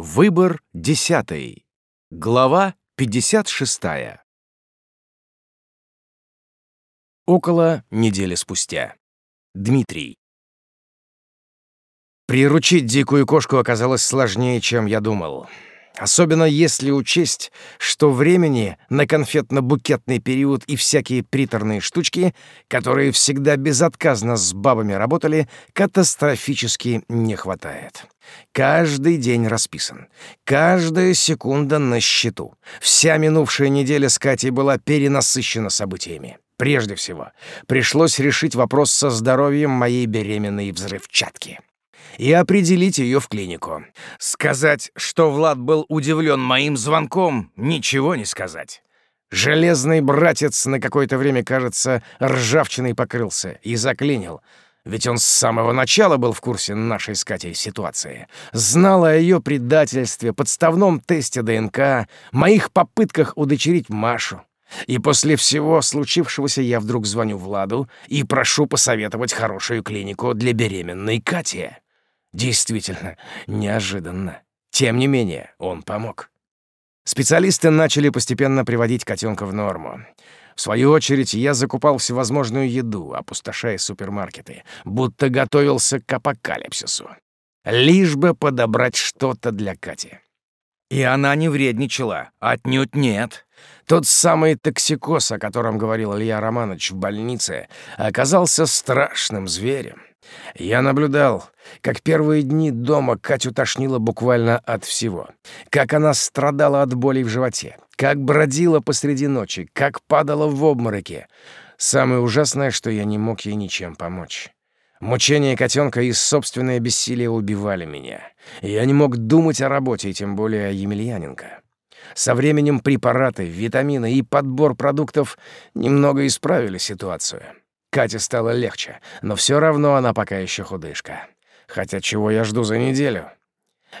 Выбор десятый. Глава 56. Около недели спустя. Дмитрий. Приручить дикую кошку оказалось сложнее, чем я думал. Особенно если учесть, что времени на конфетно-букетный период и всякие приторные штучки, которые всегда безотказно с бабами работали, катастрофически не хватает. Каждый день расписан. Каждая секунда на счету. Вся минувшая неделя с Катей была перенасыщена событиями. Прежде всего, пришлось решить вопрос со здоровьем моей беременной взрывчатки и определить ее в клинику. Сказать, что Влад был удивлен моим звонком, ничего не сказать. Железный братец на какое-то время, кажется, ржавчиной покрылся и заклинил. Ведь он с самого начала был в курсе нашей с Катей ситуации. Знал о ее предательстве, подставном тесте ДНК, моих попытках удочерить Машу. И после всего случившегося я вдруг звоню Владу и прошу посоветовать хорошую клинику для беременной Кати. Действительно, неожиданно. Тем не менее, он помог. Специалисты начали постепенно приводить котенка в норму. В свою очередь, я закупал всевозможную еду, опустошая супермаркеты, будто готовился к апокалипсису. Лишь бы подобрать что-то для Кати. И она не вредничала, отнюдь нет. Тот самый токсикоз, о котором говорил Илья Романович в больнице, оказался страшным зверем. Я наблюдал, как первые дни дома Катю тошнило буквально от всего. Как она страдала от боли в животе, как бродила посреди ночи, как падала в обмороке. Самое ужасное, что я не мог ей ничем помочь. Мучения котенка и собственное бессилие убивали меня. Я не мог думать о работе, и тем более о Емельяненко. Со временем препараты, витамины и подбор продуктов немного исправили ситуацию. Кате стало легче, но все равно она пока еще худышка. Хотя чего я жду за неделю?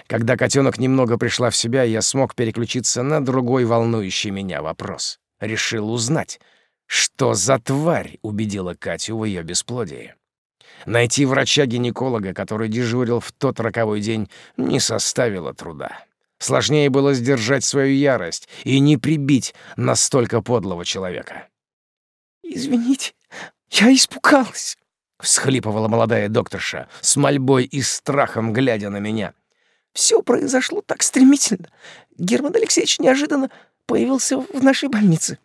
Когда котенок немного пришла в себя, я смог переключиться на другой волнующий меня вопрос. Решил узнать, что за тварь убедила Катю в ее бесплодии. Найти врача-гинеколога, который дежурил в тот роковой день, не составило труда. Сложнее было сдержать свою ярость и не прибить настолько подлого человека. «Извините, я испугалась», — всхлипывала молодая докторша, с мольбой и страхом глядя на меня. «Все произошло так стремительно. Герман Алексеевич неожиданно появился в нашей больнице.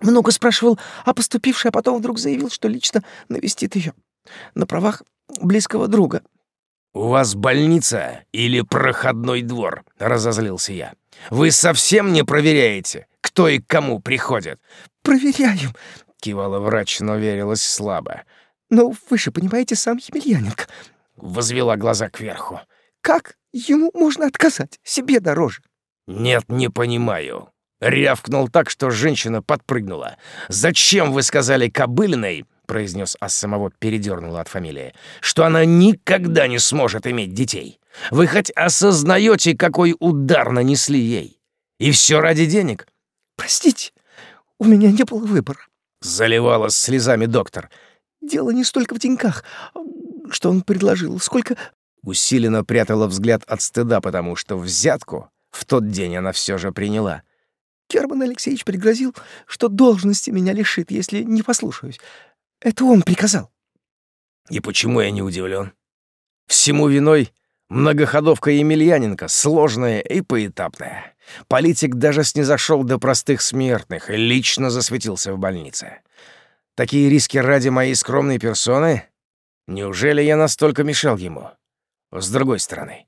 Много спрашивал о поступившей, а потом вдруг заявил, что лично навестит ее на правах близкого друга. «У вас больница или проходной двор?» — разозлился я. «Вы совсем не проверяете, кто и к кому приходит?» «Проверяем», — кивала врач, но верилась слабо. «Но вы же понимаете сам Емельяненко», — возвела глаза кверху. «Как ему можно отказать? Себе дороже». «Нет, не понимаю». Рявкнул так, что женщина подпрыгнула. «Зачем вы сказали Кобылиной, произнес, а самого передернуло от фамилии, что она никогда не сможет иметь детей. Вы хоть осознаете, какой удар нанесли ей? И все ради денег? Простите, у меня не было выбора. Заливалась слезами доктор. Дело не столько в деньгах, что он предложил, сколько... Усиленно прятала взгляд от стыда, потому что взятку в тот день она все же приняла. Герман Алексеевич пригрозил, что должности меня лишит, если не послушаюсь. Это он приказал. И почему я не удивлен? Всему виной многоходовка Емельяненко, сложная и поэтапная. Политик даже снизошел до простых смертных и лично засветился в больнице. Такие риски ради моей скромной персоны? Неужели я настолько мешал ему? С другой стороны,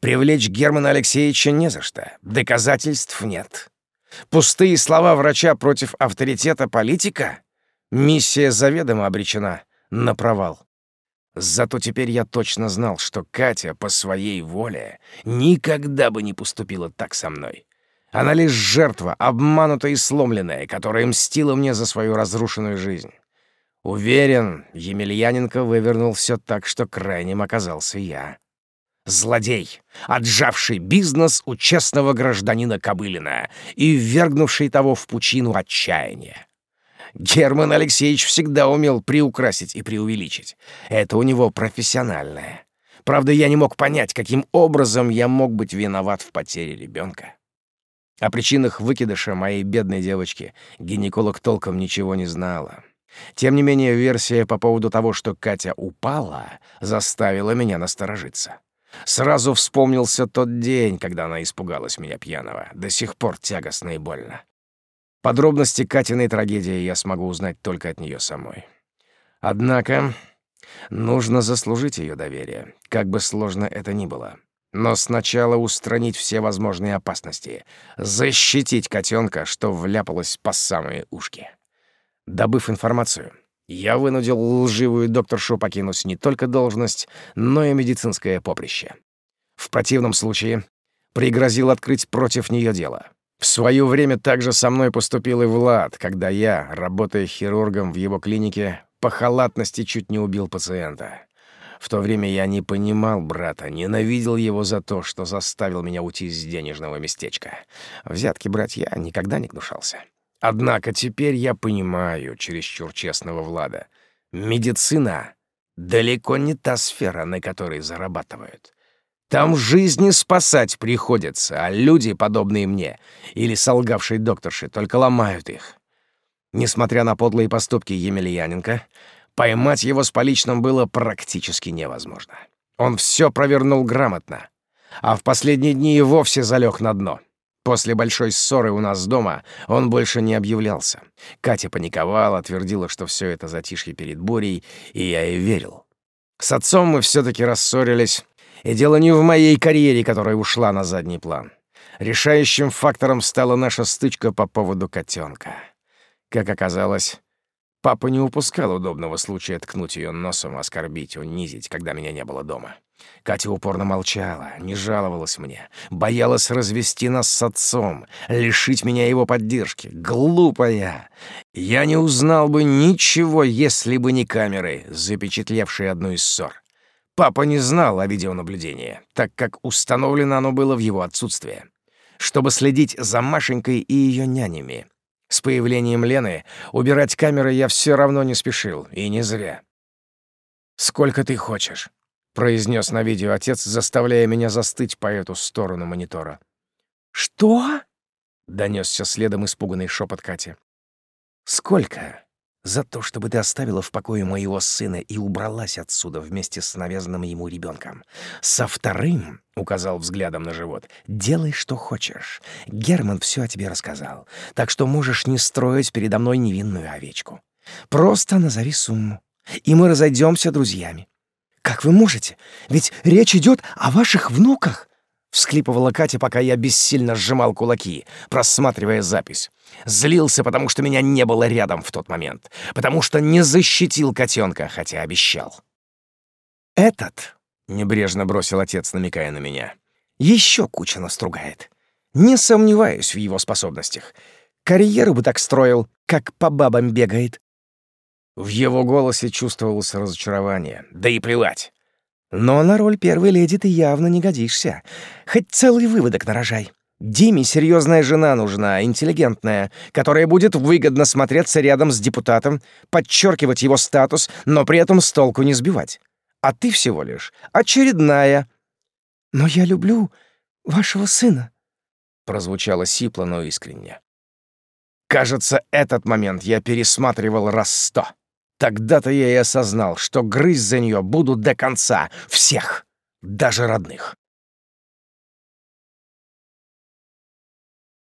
привлечь Германа Алексеевича не за что, доказательств нет. Пустые слова врача против авторитета политика? Миссия заведомо обречена на провал. Зато теперь я точно знал, что Катя по своей воле никогда бы не поступила так со мной. Она лишь жертва, обманутая и сломленная, которая мстила мне за свою разрушенную жизнь. Уверен, Емельяненко вывернул все так, что крайним оказался я. Злодей, отжавший бизнес у честного гражданина Кобылина и ввергнувший того в пучину отчаяния. Герман Алексеевич всегда умел приукрасить и преувеличить. Это у него профессиональное. Правда, я не мог понять, каким образом я мог быть виноват в потере ребенка. О причинах выкидыша моей бедной девочки гинеколог толком ничего не знала. Тем не менее, версия по поводу того, что Катя упала, заставила меня насторожиться. Сразу вспомнился тот день, когда она испугалась меня пьяного. До сих пор тягостно и больно. Подробности Катиной трагедии я смогу узнать только от нее самой. Однако нужно заслужить ее доверие, как бы сложно это ни было. Но сначала устранить все возможные опасности, защитить котенка, что вляпалась по самые ушки. Добыв информацию, я вынудил лживую докторшу покинуть не только должность, но и медицинское поприще. В противном случае пригрозил открыть против нее дело. В свое время также со мной поступил и Влад, когда я, работая хирургом в его клинике, по халатности чуть не убил пациента. В то время я не понимал брата, ненавидел его за то, что заставил меня уйти из денежного местечка. Взятки брать я никогда не гнушался. Однако теперь я понимаю чересчур честного Влада. Медицина — далеко не та сфера, на которой зарабатывают. Там жизни спасать приходится, а люди, подобные мне, или солгавшие докторши, только ломают их. Несмотря на подлые поступки Емельяненко, поймать его с поличным было практически невозможно. Он все провернул грамотно, а в последние дни и вовсе залег на дно — После большой ссоры у нас дома он больше не объявлялся. Катя паниковала, твердила, что все это затишье перед бурей, и я ей верил. С отцом мы все таки рассорились, и дело не в моей карьере, которая ушла на задний план. Решающим фактором стала наша стычка по поводу котенка. Как оказалось, папа не упускал удобного случая ткнуть ее носом, оскорбить, унизить, когда меня не было дома. Катя упорно молчала, не жаловалась мне, боялась развести нас с отцом, лишить меня его поддержки. Глупая! Я не узнал бы ничего, если бы не камеры, запечатлевшие одну из ссор. Папа не знал о видеонаблюдении, так как установлено оно было в его отсутствие. Чтобы следить за Машенькой и ее нянями. С появлением Лены убирать камеры я все равно не спешил, и не зря. «Сколько ты хочешь?» — произнес на видео отец, заставляя меня застыть по эту сторону монитора. «Что?» — донесся следом испуганный шепот Кати. «Сколько? За то, чтобы ты оставила в покое моего сына и убралась отсюда вместе с навязанным ему ребенком. Со вторым, — указал взглядом на живот, — делай, что хочешь. Герман все о тебе рассказал, так что можешь не строить передо мной невинную овечку. Просто назови сумму, и мы разойдемся друзьями. «Как вы можете? Ведь речь идет о ваших внуках!» — всхлипывала Катя, пока я бессильно сжимал кулаки, просматривая запись. Злился, потому что меня не было рядом в тот момент, потому что не защитил котенка, хотя обещал. «Этот», — небрежно бросил отец, намекая на меня, — «еще куча настругает. Не сомневаюсь в его способностях. Карьеру бы так строил, как по бабам бегает. В его голосе чувствовалось разочарование. Да и плевать. Но на роль первой леди ты явно не годишься. Хоть целый выводок нарожай. Диме серьезная жена нужна, интеллигентная, которая будет выгодно смотреться рядом с депутатом, подчеркивать его статус, но при этом с толку не сбивать. А ты всего лишь очередная. «Но я люблю вашего сына», — прозвучало сипло, но искренне. Кажется, этот момент я пересматривал раз сто. Тогда-то я и осознал, что грызть за нее буду до конца. Всех. Даже родных.